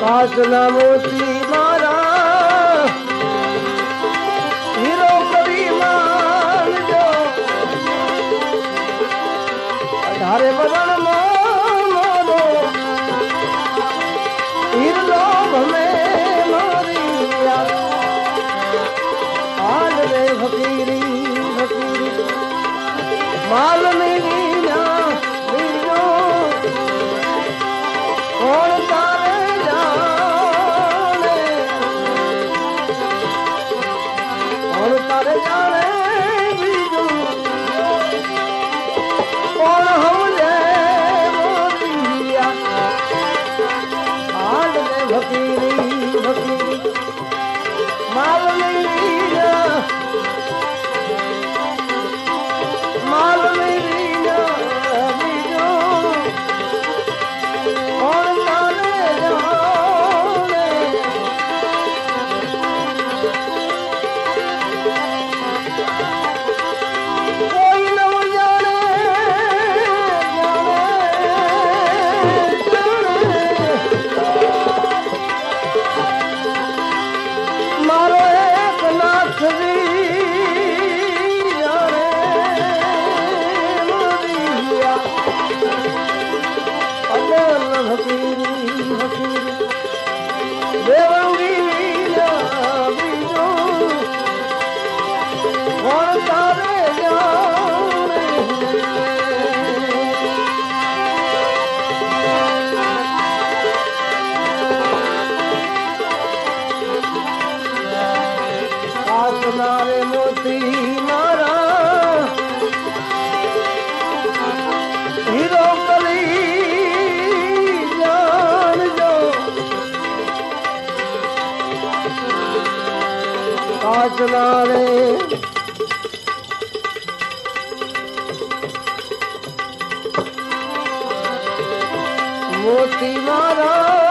કાચના મોતી મારા હીરો કરી માનજો અઢારે બરણ મારો હીરલો ભમે ફકીરી ફકીરી માલ મેરી ના કોણ Yeah. વાંચનારે મોતી મારા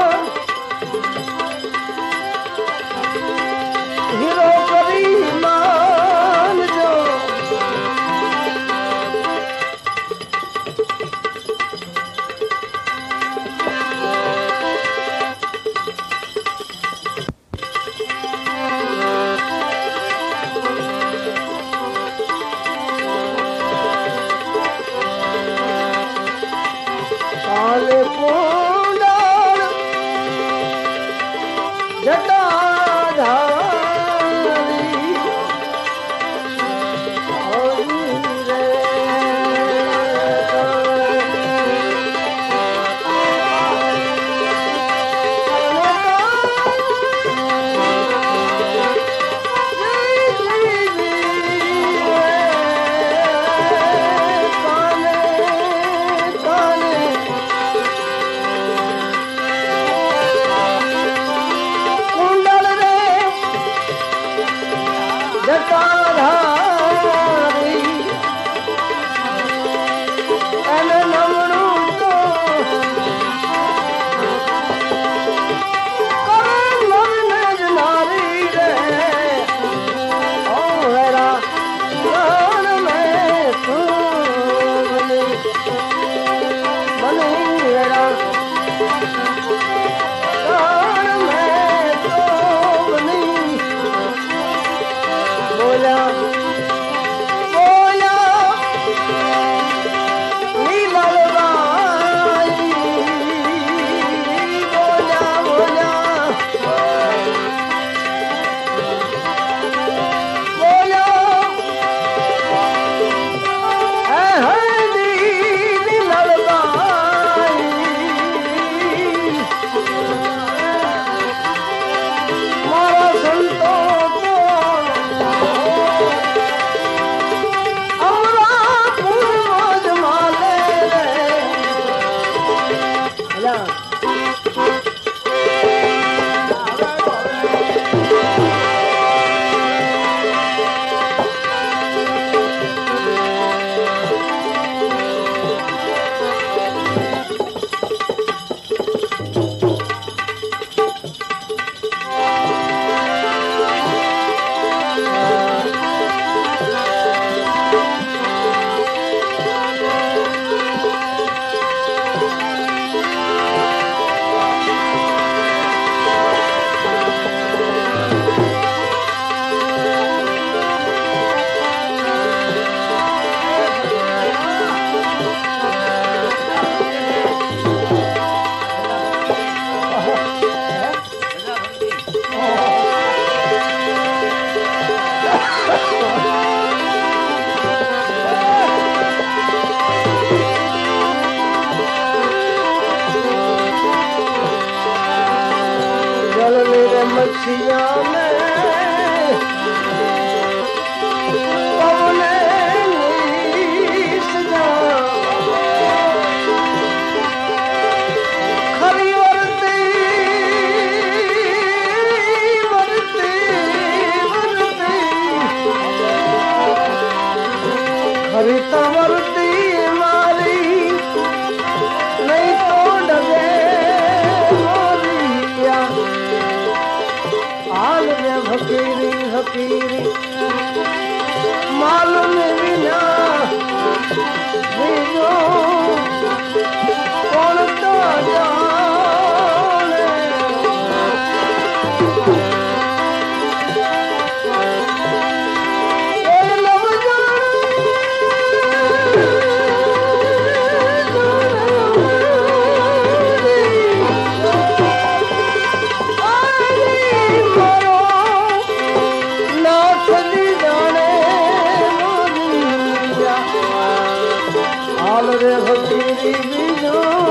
હાલ રે ભક્તિ વિના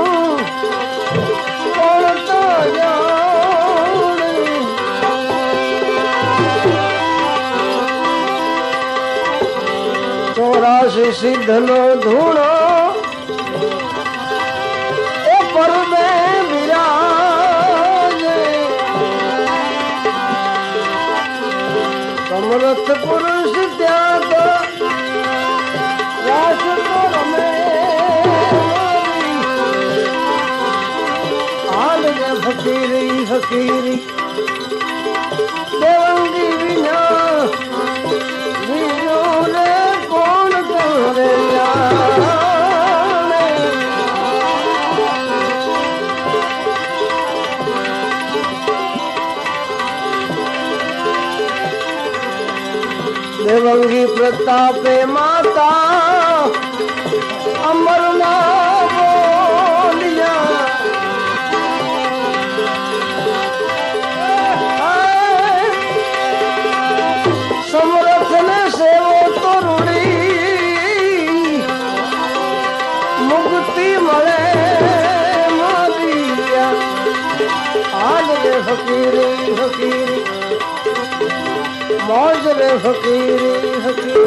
ચોરાશી સિદ્ધ નો ધૂણો એ પરમે વિરાજ પુરુષ ત્યાં હસીરી હસીરી દેવંગી વિના બીજો કોણ કરે દેવંગી પ્રતાપે માતા ਮੌਜ ਰੇ ਫਕੀਰੀ ਫਕੀਰ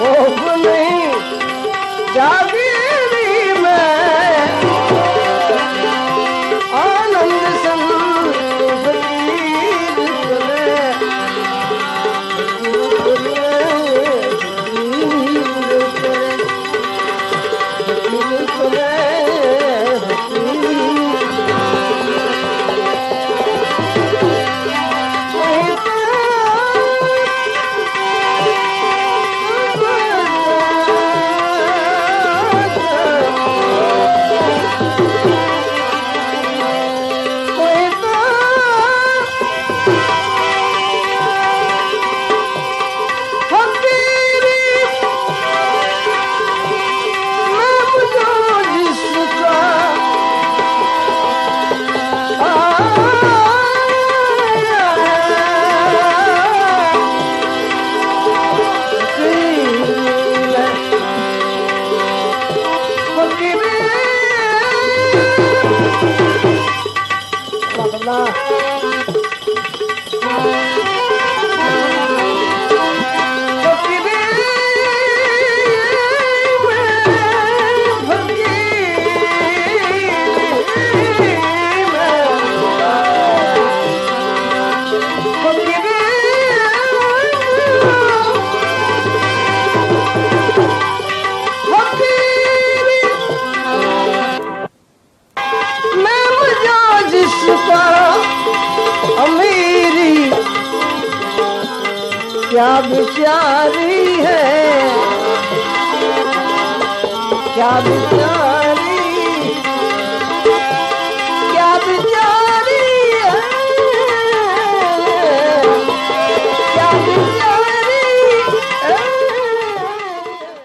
ઓહો નહીં. જાગ 三 अब प्यारी है क्या बिचारी